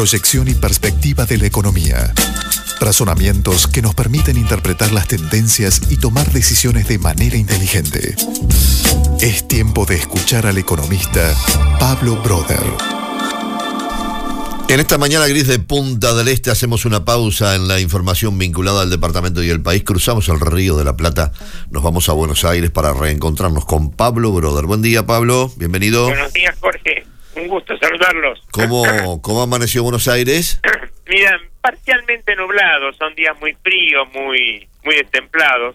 proyección y perspectiva de la economía. Razonamientos que nos permiten interpretar las tendencias y tomar decisiones de manera inteligente. Es tiempo de escuchar al economista Pablo Broder. En esta mañana gris de Punta del Este hacemos una pausa en la información vinculada al departamento y el país. Cruzamos el Río de la Plata, nos vamos a Buenos Aires para reencontrarnos con Pablo Broder. Buen día, Pablo, bienvenido. Buenos días, Jorge. Un gusto saludarlos. ¿Cómo, cómo amaneció Buenos Aires? Mira, parcialmente nublado, son días muy fríos, muy, muy destemplados.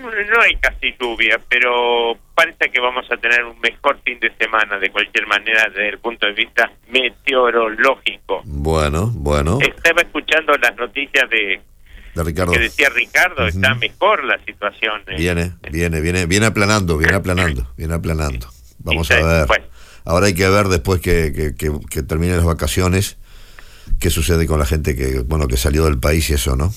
No, hay casi lluvia, pero parece que vamos a tener un mejor fin de semana de cualquier manera desde el punto de vista meteorológico. Bueno, bueno. Estaba escuchando las noticias de, De Ricardo. que decía Ricardo, está mejor la situación. eh. Viene, viene, viene, viene aplanando, viene aplanando, viene aplanando. Vamos a ver. Ahora hay que ver después que, que, que, que terminen las vacaciones qué sucede con la gente que, bueno, que salió del país y eso, ¿no?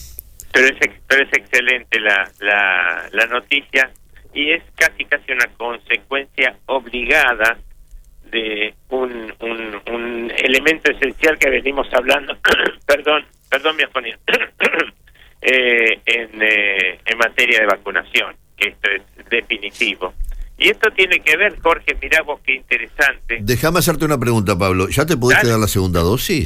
Pero es, pero es excelente la, la, la noticia y es casi casi una consecuencia obligada de un, un, un elemento esencial que venimos hablando, perdón, perdón mi afonía, eh, en, eh, en materia de vacunación, que esto es definitivo. Y esto tiene que ver, Jorge, mirá vos qué interesante. Déjame hacerte una pregunta, Pablo. ¿Ya te pudiste Dale. dar la segunda dosis?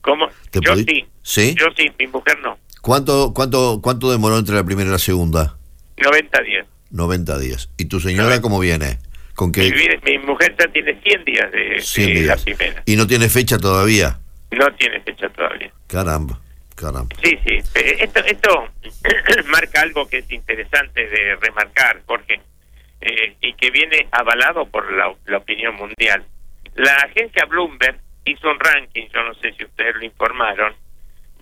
¿Cómo? ¿Te Yo podí- sí, ¿Sí? yo sí, mi mujer no. ¿Cuánto, cuánto, ¿Cuánto demoró entre la primera y la segunda? 90 días. 90 días. ¿Y tu señora cómo viene? ¿Con qué? mi mujer ya tiene 100 días de, 100 de la primera. ¿Y no tiene fecha todavía? No tiene fecha todavía. Caramba, caramba. Sí, sí. eh, Esto, esto marca algo que es interesante de remarcar, Jorge, eh, y que viene avalado por la, la opinión mundial. La agencia Bloomberg hizo un ranking, yo no sé si ustedes lo informaron,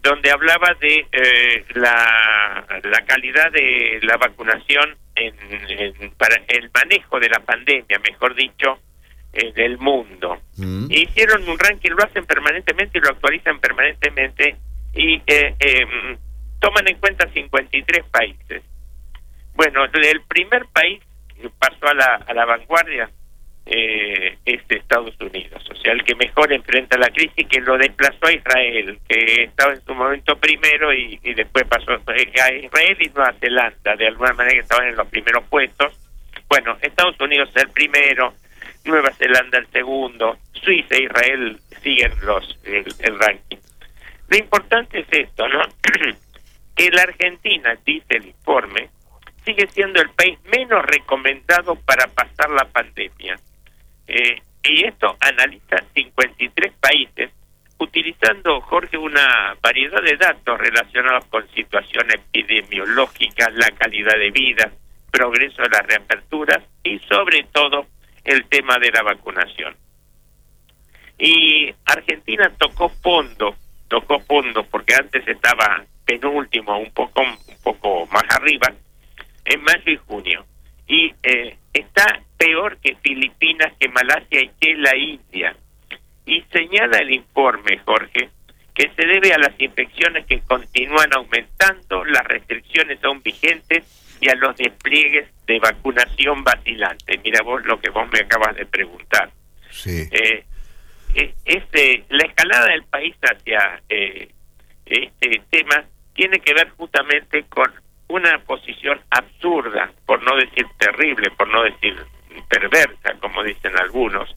donde hablaba de eh, la, la calidad de la vacunación en, en- para el manejo de la pandemia, mejor dicho, en el mundo. Mm. Hicieron un ranking, lo hacen permanentemente y lo actualizan permanentemente y eh, eh, toman en cuenta 53 países. Bueno, el primer país que pasó a la, a la vanguardia eh, es Estados Unidos, o sea, el que mejor enfrenta la crisis, que lo desplazó a Israel, que estaba en su momento primero y, y después pasó a Israel y Nueva Zelanda, de alguna manera que estaban en los primeros puestos. Bueno, Estados Unidos es el primero, Nueva Zelanda el segundo, Suiza e Israel siguen los el, el ranking. Lo importante es esto, ¿no? que la Argentina, dice el informe, sigue siendo el país menos recomendado para pasar la pandemia. Eh, y esto analiza 53 países, utilizando, Jorge, una variedad de datos relacionados con situación epidemiológica, la calidad de vida, progreso de las reaperturas y sobre todo el tema de la vacunación. Y Argentina tocó fondo, tocó fondo porque antes estaba penúltimo, un poco un poco más arriba, en mayo y junio. Y eh, está peor que Filipinas, que Malasia y que la India. Y señala el informe, Jorge, que se debe a las infecciones que continúan aumentando, las restricciones aún vigentes y a los despliegues de vacunación vacilantes. Mira vos lo que vos me acabas de preguntar. Sí. Eh, es- este, la escalada del país hacia eh, este tema tiene que ver justamente con una posición absurda, por no decir terrible, por no decir perversa, como dicen algunos,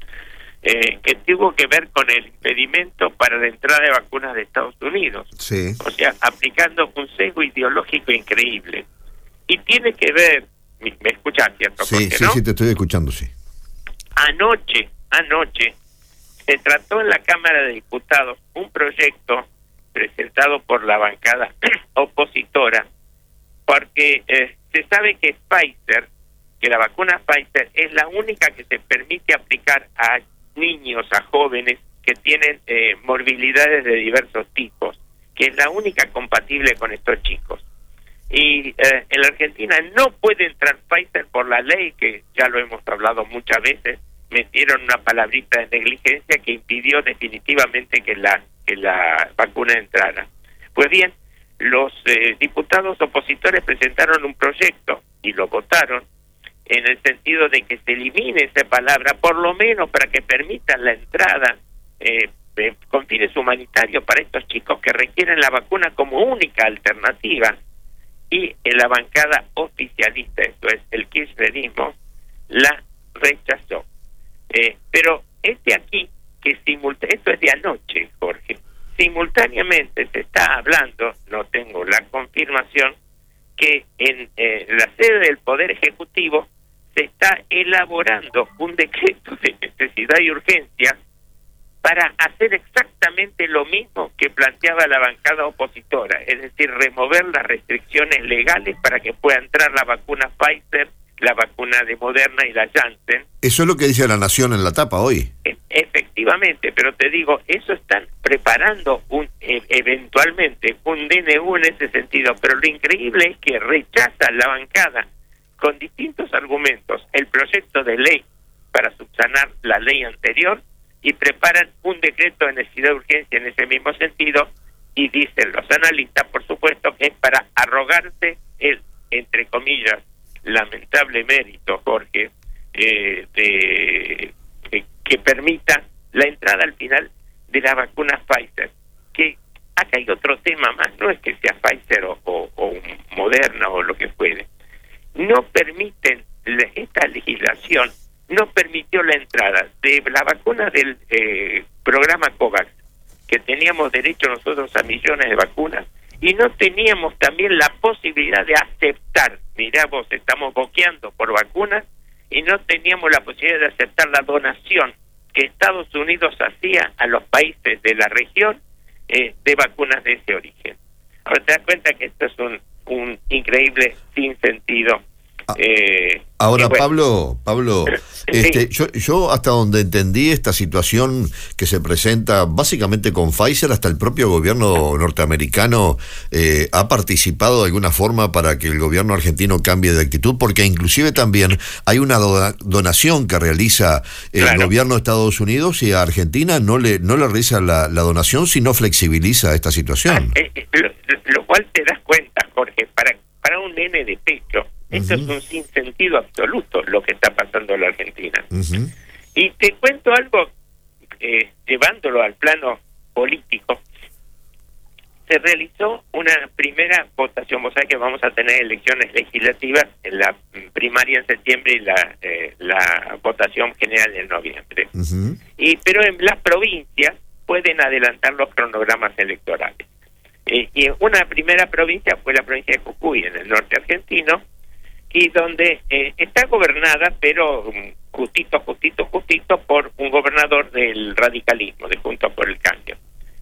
eh, que tuvo que ver con el impedimento para la entrada de vacunas de Estados Unidos. Sí. O sea, aplicando un sesgo ideológico increíble. Y tiene que ver, me me escuchas, ¿cierto? Sí, sí, no? sí, te estoy escuchando, sí. Anoche, anoche, se trató en la Cámara de Diputados un proyecto presentado por la bancada opositora, porque eh, se sabe que Pfizer, que la vacuna Pfizer es la única que se permite aplicar a niños, a jóvenes que tienen eh, morbilidades de diversos tipos, que es la única compatible con estos chicos. Y eh, en la Argentina no puede entrar Pfizer por la ley, que ya lo hemos hablado muchas veces, metieron una palabrita de negligencia que impidió definitivamente que la, que la vacuna entrara. Pues bien, los eh, diputados opositores presentaron un proyecto y lo votaron en el sentido de que se elimine esa palabra, por lo menos para que permitan la entrada eh, eh, con fines humanitarios para estos chicos que requieren la vacuna como única alternativa y en la bancada oficialista, esto es el kirchnerismo, la rechazó. Eh, pero este aquí, que simulta esto es de anoche, Jorge, simultáneamente se está hablando, no tengo la confirmación, que en eh, la sede del Poder Ejecutivo se está elaborando un decreto de necesidad y urgencia para hacer exactamente lo mismo que planteaba la bancada opositora, es decir, remover las restricciones legales para que pueda entrar la vacuna Pfizer, la vacuna de Moderna y la Janssen. Eso es lo que dice la Nación en la tapa hoy. Efectivamente, pero te digo, eso están preparando un e, eventualmente un DNU en ese sentido, pero lo increíble es que rechaza la bancada con distintos argumentos el proyecto de ley para subsanar la ley anterior y preparan un decreto de necesidad de urgencia en ese mismo sentido y dicen los analistas, por supuesto, que es para arrogarse el, entre comillas, lamentable mérito, Jorge, eh, de, que permita la entrada al final de la vacuna Pfizer. Que acá hay otro tema más, no es que sea Pfizer o, Moderna o lo que fuere. No permiten esta legislación no permitió la entrada de la vacuna del eh, programa COVAX, que teníamos derecho nosotros a millones de vacunas, y no teníamos también la posibilidad de aceptar, mirá vos, estamos boqueando por vacunas, y no teníamos la posibilidad de aceptar la donación que Estados Unidos hacía a los países de la región eh, de vacunas de ese origen. Ahora te das cuenta que esto es un, un increíble sinsentido eh, ahora, Pablo, Pablo, este, yo, yo hasta donde entendí esta situación que se presenta básicamente con Pfizer, hasta el propio gobierno norteamericano eh, ha participado de alguna forma para que el gobierno argentino cambie de actitud, porque inclusive también hay una donación que realiza el gobierno de Estados Unidos y a Argentina no le no le realiza la, donación, sino flexibiliza esta situación. Ah, eh, lo, lo, cual te das cuenta, Jorge, para, para un nene de pecho esto es un sinsentido absoluto lo que está pasando en la Argentina. Y te cuento algo, eh, llevándolo al plano político. Se realizó una primera votación. Vos sabés que vamos a tener elecciones legislativas en la primaria en septiembre y la, eh, la votación general en noviembre. y Pero en las provincias pueden adelantar los cronogramas electorales. Eh, y una primera provincia fue la provincia de Jujuy, en el norte argentino, y donde eh, está gobernada, pero mm, justito, justito, justito por un gobernador del radicalismo, de Juntos por el Cambio.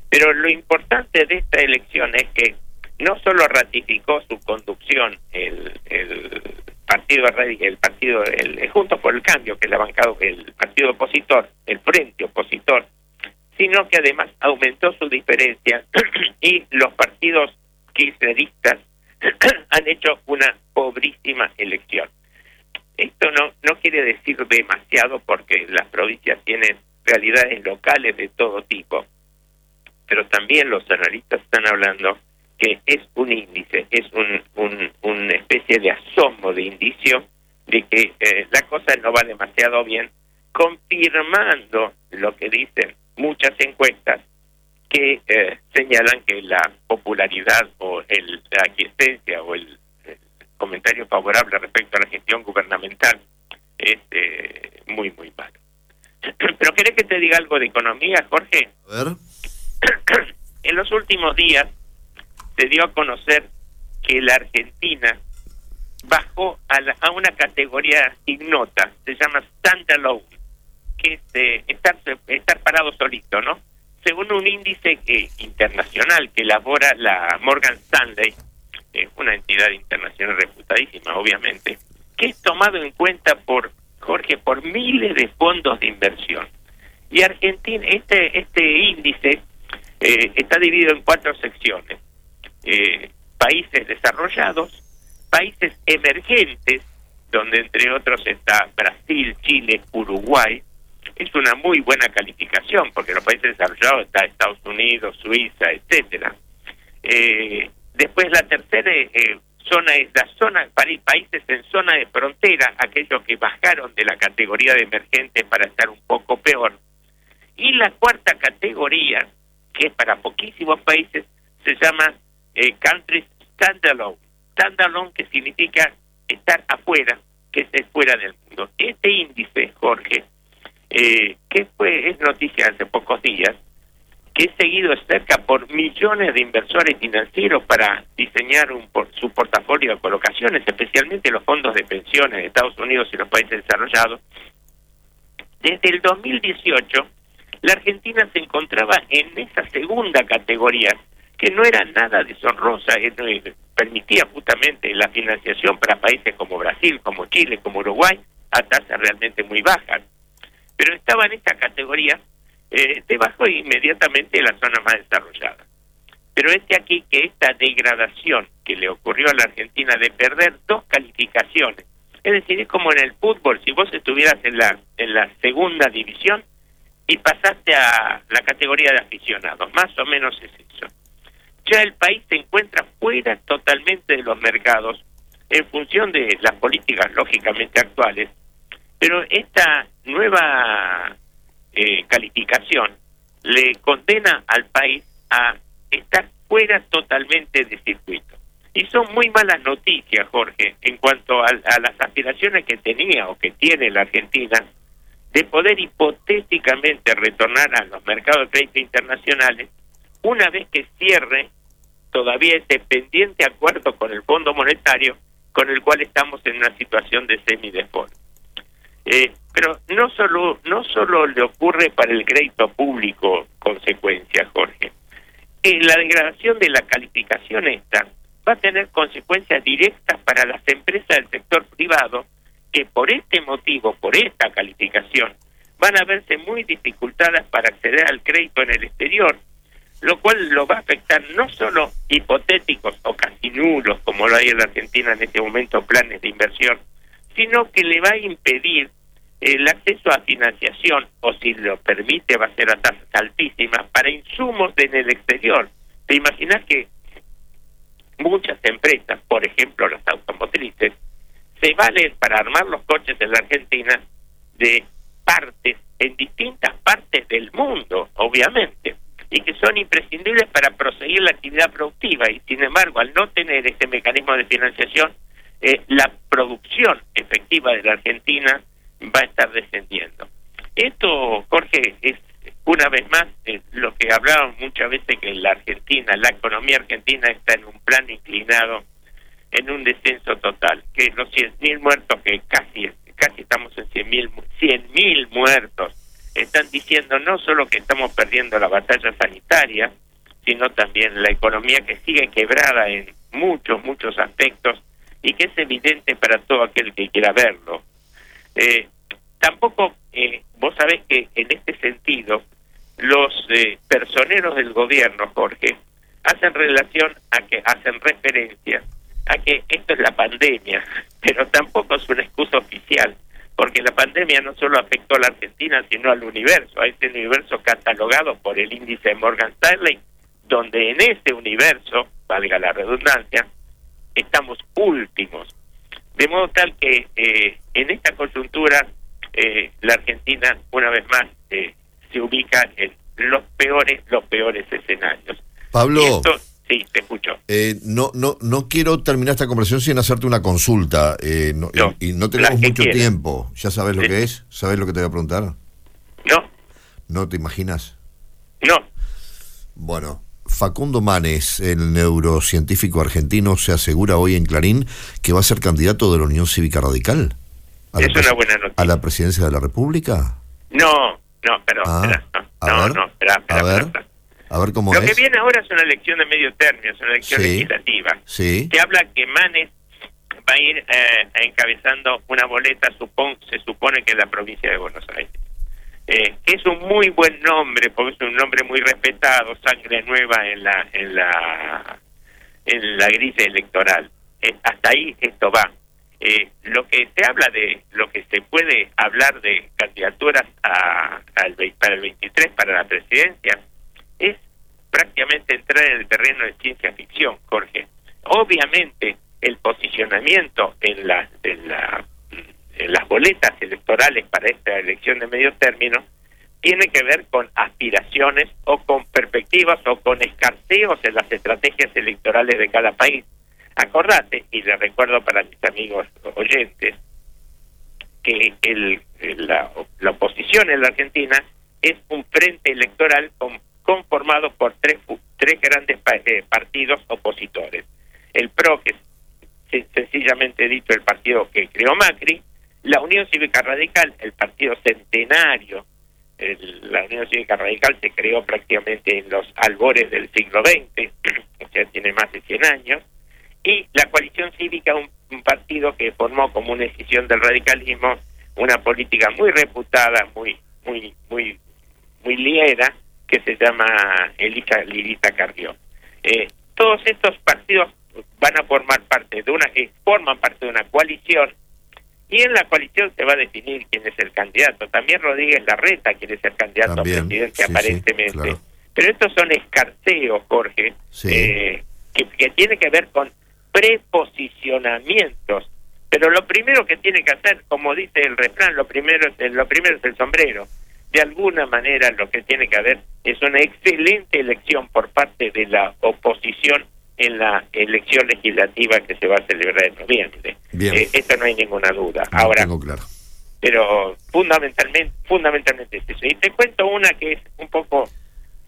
Pero lo importante de esta elección es que no solo ratificó su conducción el, el partido el partido el, Juntos por el Cambio, que es la bancada el partido opositor, el frente opositor, sino que además aumentó su diferencia y los partidos kirchneristas han hecho una pobrísima elección. Esto no, no quiere decir demasiado porque las provincias tienen realidades locales de todo tipo, pero también los analistas están hablando que es un índice, es un, un, una especie de asombro de indicio de que eh, la cosa no va demasiado bien, confirmando lo que dicen muchas encuestas que eh, señalan que la popularidad o el, la aquiescencia o el, comentario favorable respecto a la gestión gubernamental es eh, muy, muy malo. Pero ¿querés que te diga algo de economía, Jorge? A ver. En los últimos días se dio a conocer que la Argentina bajó a, a una categoría ignota, se llama standalone, que es eh, estar, estar parado solito, ¿no? según un índice que, internacional que elabora la Morgan Stanley, una entidad internacional reputadísima, obviamente, que es tomado en cuenta por Jorge por miles de fondos de inversión. Y Argentina, este este índice eh, está dividido en cuatro secciones: eh, países desarrollados, países emergentes, donde entre otros está Brasil, Chile, Uruguay, es una muy buena calificación, porque los países desarrollados está Estados Unidos, Suiza, etcétera. Eh, después la tercera eh, zona es la zona, países en zona de frontera, aquellos que bajaron de la categoría de emergentes para estar un poco peor. Y la cuarta categoría, que es para poquísimos países, se llama eh, Countries Standalone. Standalone que significa estar afuera, que es fuera del mundo. Este índice, Jorge, eh, que fue es noticia hace pocos días, que es seguido cerca por millones de inversores financieros para diseñar un, por, su portafolio de colocaciones, especialmente los fondos de pensiones de Estados Unidos y los países desarrollados. Desde el 2018, la Argentina se encontraba en esa segunda categoría, que no era nada deshonrosa, permitía justamente la financiación para países como Brasil, como Chile, como Uruguay, a tasas realmente muy bajas. Pero estaba en esta categoría eh, debajo inmediatamente de la zona más desarrollada. Pero es de aquí que esta degradación que le ocurrió a la Argentina de perder dos calificaciones, es decir, es como en el fútbol, si vos estuvieras en la, en la segunda división y pasaste a la categoría de aficionados, más o menos es eso. Ya el país se encuentra fuera totalmente de los mercados en función de las políticas lógicamente actuales, pero esta nueva eh, calificación le condena al país a estar fuera totalmente de circuito. Y son muy malas noticias, Jorge, en cuanto a, a las aspiraciones que tenía o que tiene la Argentina de poder hipotéticamente retornar a los mercados de crédito internacionales una vez que cierre todavía ese pendiente acuerdo con el Fondo Monetario con el cual estamos en una situación de semidefault. Eh, pero no solo, no solo le ocurre para el crédito público consecuencias, Jorge. Eh, la degradación de la calificación esta va a tener consecuencias directas para las empresas del sector privado que por este motivo, por esta calificación, van a verse muy dificultadas para acceder al crédito en el exterior, lo cual lo va a afectar no solo hipotéticos o casi nulos, como lo hay en la Argentina en este momento, planes de inversión, sino que le va a impedir el acceso a financiación, o si lo permite, va a ser a tasas altísimas, para insumos en el exterior. ¿Te imaginas que muchas empresas, por ejemplo las automotrices, se valen para armar los coches en la Argentina de partes en distintas partes del mundo, obviamente, y que son imprescindibles para proseguir la actividad productiva y sin embargo al no tener este mecanismo de financiación eh, la producción efectiva de la Argentina va a estar descendiendo. Esto, Jorge, es una vez más eh, lo que hablábamos muchas veces que la Argentina, la economía argentina está en un plan inclinado, en un descenso total, que los 100.000 muertos, que casi casi estamos en 100.000 100 mil muertos, están diciendo no solo que estamos perdiendo la batalla sanitaria, sino también la economía que sigue quebrada en muchos, muchos aspectos y que es evidente para todo aquel que quiera verlo. Eh, tampoco, eh, vos sabés que en este sentido, los eh, personeros del gobierno, Jorge, hacen relación a que hacen referencia a que esto es la pandemia, pero tampoco es una excusa oficial, porque la pandemia no solo afectó a la Argentina, sino al universo, a este universo catalogado por el índice de Morgan Stanley, donde en ese universo, valga la redundancia, estamos últimos. De modo tal que eh, en esta coyuntura eh, la Argentina, una vez más, eh, se ubica en los peores, los peores escenarios. Pablo. sí, te escucho. no, no, no quiero terminar esta conversación sin hacerte una consulta. No, y, no tenemos mucho tiempo. ¿Ya sabes lo que es? ¿Sabes lo que te voy a preguntar? No. ¿No te imaginas? No. Bueno, Facundo Manes, el neurocientífico argentino, se asegura hoy en Clarín que va a ser candidato de la Unión Cívica Radical. Es una buena noticia. ¿A la presidencia de la República? No, no, pero ah, no, no, espera, espera, a ver, a ver cómo Lo es. que viene ahora es una elección de medio término, es una elección legislativa. Sí. Se habla que Manes va a ir eh, encabezando una boleta, supon, se supone que en la provincia de Buenos Aires eh, que es un muy buen nombre, porque es un nombre muy respetado, sangre nueva en la en la en la grilla electoral. Eh, hasta ahí esto va. Eh, lo que se habla de, lo que se puede hablar de candidaturas a, al, para el 23 para la presidencia es prácticamente entrar en el terreno de ciencia ficción, Jorge. Obviamente el posicionamiento en la, en la las boletas electorales para esta elección de medio término tiene que ver con aspiraciones o con perspectivas o con escarceos en las estrategias electorales de cada país. Acordate, y le recuerdo para mis amigos oyentes, que el, la, oposición en la Argentina es un frente electoral conformado por tres, tres grandes eh, partidos opositores. El PRO, que es sencillamente dicho el partido que creó Macri, la Unión Cívica Radical, el partido centenario, la Unión Cívica Radical se creó prácticamente en los albores del siglo XX, o sea, tiene más de 100 años, y la coalición cívica, un, partido que formó como una decisión del radicalismo una política muy reputada, muy, muy, muy, muy liera, que se llama Elisa Lirita Carrió. Eh, todos estos partidos van a formar parte de una, eh, forman parte de una coalición y en la coalición se va a definir quién es el candidato. También Rodríguez Larreta quiere ser candidato a presidente aparentemente. Pero estos son escarceos, Jorge, eh, que, que tiene que ver con preposicionamientos. Pero lo primero que tiene que hacer, como dice el refrán, lo primero es el, lo primero es el sombrero. De alguna manera lo que tiene que haber es una excelente elección por parte de la oposición en la elección legislativa que se va a celebrar en noviembre. Bien. Eh, esto no hay ninguna duda. Ahora, claro. pero fundamentalmente, fundamentalmente es eso. Y te cuento una que es un poco,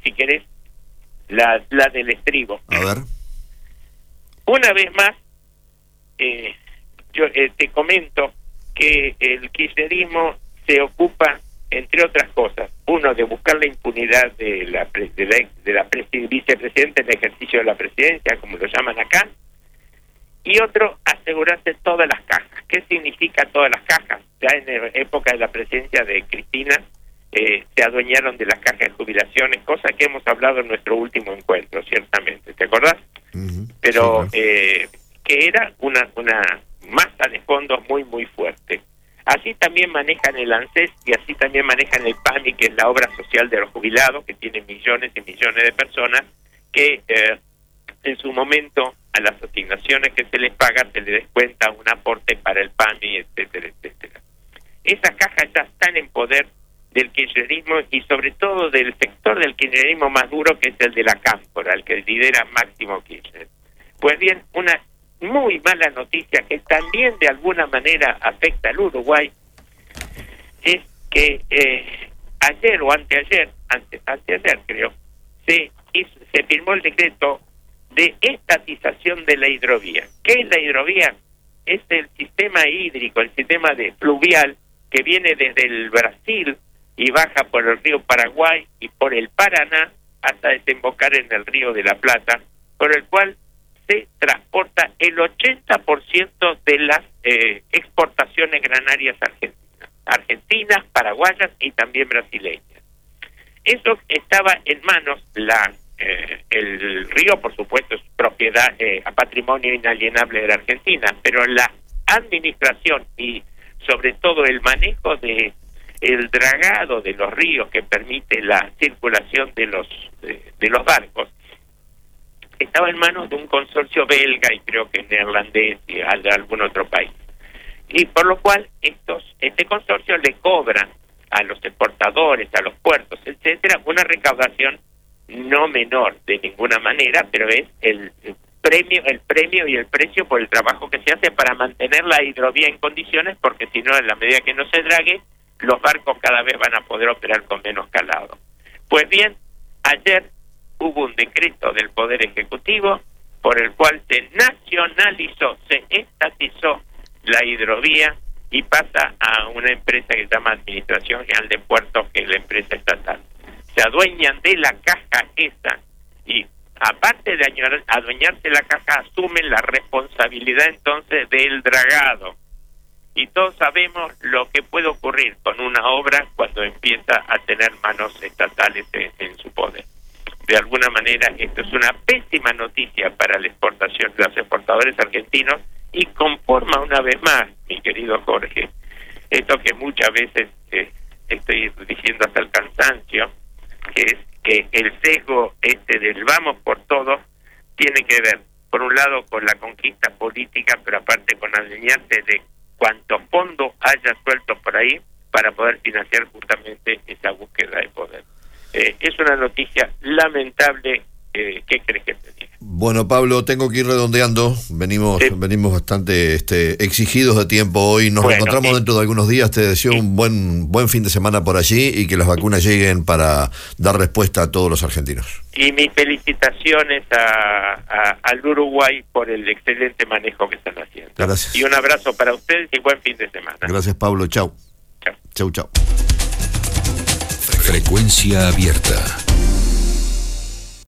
si querés, la, la del estribo. A ver. Una vez más, eh, yo eh, te comento que el kirchnerismo se ocupa, entre otras cosas, uno, de buscar la impunidad de la, de la, de la vicepresidenta en ejercicio de la presidencia, como lo llaman acá, y otro, asegurarse todas las cajas. ¿Qué significa todas las cajas? Ya en la época de la presidencia de Cristina, eh, se adueñaron de las cajas de jubilaciones, cosa que hemos hablado en nuestro último encuentro, ciertamente. ¿Te acordás? Pero eh, que era una, una masa de fondos muy, muy fuerte. Así también manejan el ANSES y así también manejan el PAMI, que es la obra social de los jubilados, que tiene millones y millones de personas, que eh, en su momento a las asignaciones que se les paga se les descuenta un aporte para el PAMI, etcétera, etcétera. Esas cajas ya están en poder del kirchnerismo y sobre todo del sector del kirchnerismo más duro que es el de la cámpora, el que lidera Máximo Kirchner. Pues bien, una muy mala noticia que también de alguna manera afecta al Uruguay es que eh, ayer o anteayer, ante, anteayer creo, se, se firmó el decreto de estatización de la hidrovía. ¿Qué es la hidrovía? Es el sistema hídrico, el sistema de fluvial que viene desde el Brasil y baja por el río Paraguay y por el Paraná hasta desembocar en el río de la Plata, por el cual se transporta el 80% de las eh, exportaciones granarias argentinas, argentinas, paraguayas y también brasileñas. Eso estaba en manos la eh, el río, por supuesto, es propiedad eh, patrimonio inalienable de la Argentina, pero la administración y sobre todo el manejo de el dragado de los ríos que permite la circulación de los de los barcos estaba en manos de un consorcio belga y creo que neerlandés y de algún otro país. Y por lo cual estos este consorcio le cobra a los exportadores, a los puertos, etcétera, una recaudación no menor de ninguna manera, pero es el, premio, el premio y el precio por el trabajo que se hace para mantener la hidrovía en condiciones, porque si no, en la medida que no se drague, los barcos cada vez van a poder operar con menos calado. Pues bien, ayer hubo un decreto del Poder Ejecutivo por el cual se nacionalizó, se estatizó la hidrovía y pasa a una empresa que se llama Administración General de Puertos, que es la empresa estatal. Se adueñan de la caja esa y aparte de adueñarse la caja, asumen la responsabilidad entonces del dragado. Y todos sabemos lo que puede ocurrir con una obra cuando empieza a tener manos estatales en su poder de alguna manera esto es una pésima noticia para la exportación los exportadores argentinos y conforma una vez más, mi querido Jorge, esto que muchas veces eh, estoy diciendo hasta el cansancio, que es que el sesgo este del vamos por todo tiene que ver, por un lado, con la conquista política, pero aparte con alinearse de cuanto fondo haya suelto por ahí para poder financiar justamente esa búsqueda de poder. Eh, es una noticia lamentable. Eh, ¿Qué crees que te diga? Bueno, Pablo, tengo que ir redondeando. Venimos, venimos bastante este, exigidos de tiempo hoy. Nos encontramos dentro de algunos días. Te deseo un buen, buen fin de semana por allí y que las vacunas lleguen para dar respuesta a todos los argentinos. Y mis felicitaciones a, al Uruguay por el excelente manejo que están haciendo. Gracias. Y un abrazo para ustedes y buen fin de semana. Gracias, Pablo. Chau. Chau, chau. Frecuencia abierta.